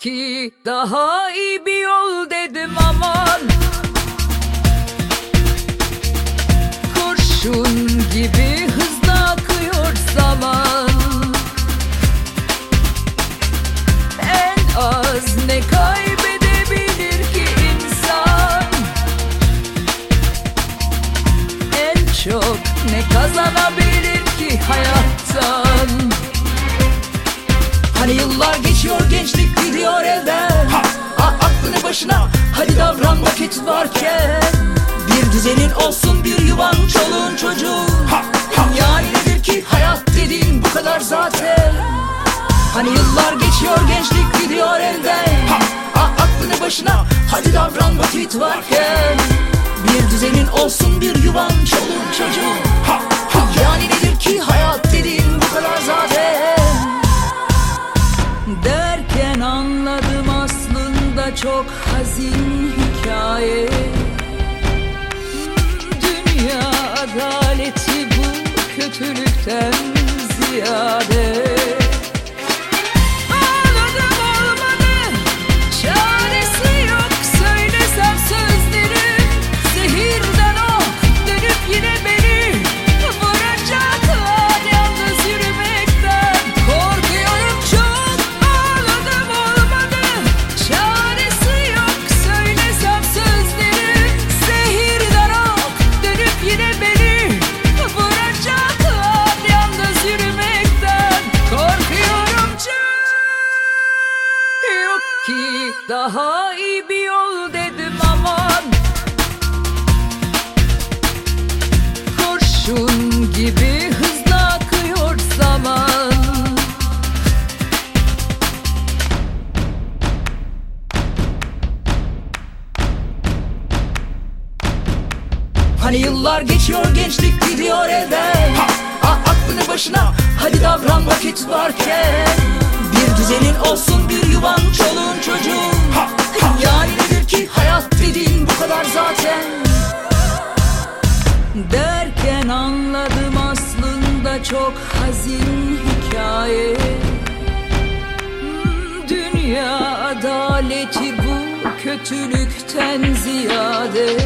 ki daha iyi bir yol dedim aman. Kurşun gibi hızla akıyor zaman. En az ne kaybedebilir ki insan? En çok ne kazanabilir ki hayattan Hani yıllar geçiyor gençlik gidiyor elden. A aklını başına hadi davran vakit varken. Bir düzenin olsun bir yuvan çoluğun çocuğun. Yani nedir ki hayat dediğin bu kadar zaten? Hani yıllar geçiyor gençlik gidiyor elden. A aklını başına hadi davran vakit varken. Bir düzenin olsun bir yuvan çoluğun çocuğun. Yani nedir ki hayat çok hazin hikaye. Dünya adaleti bu kötülükten daha iyi bir yol dedim aman. Kurşun gibi hızla akıyor zaman. Hani yıllar geçiyor gençlik gidiyor elden. A aklını başına. Hadi davran vakit varken. Bir düzenin olsun anladım aslında çok hazin hikaye. Dünya adaleti bu kötülükten ziyade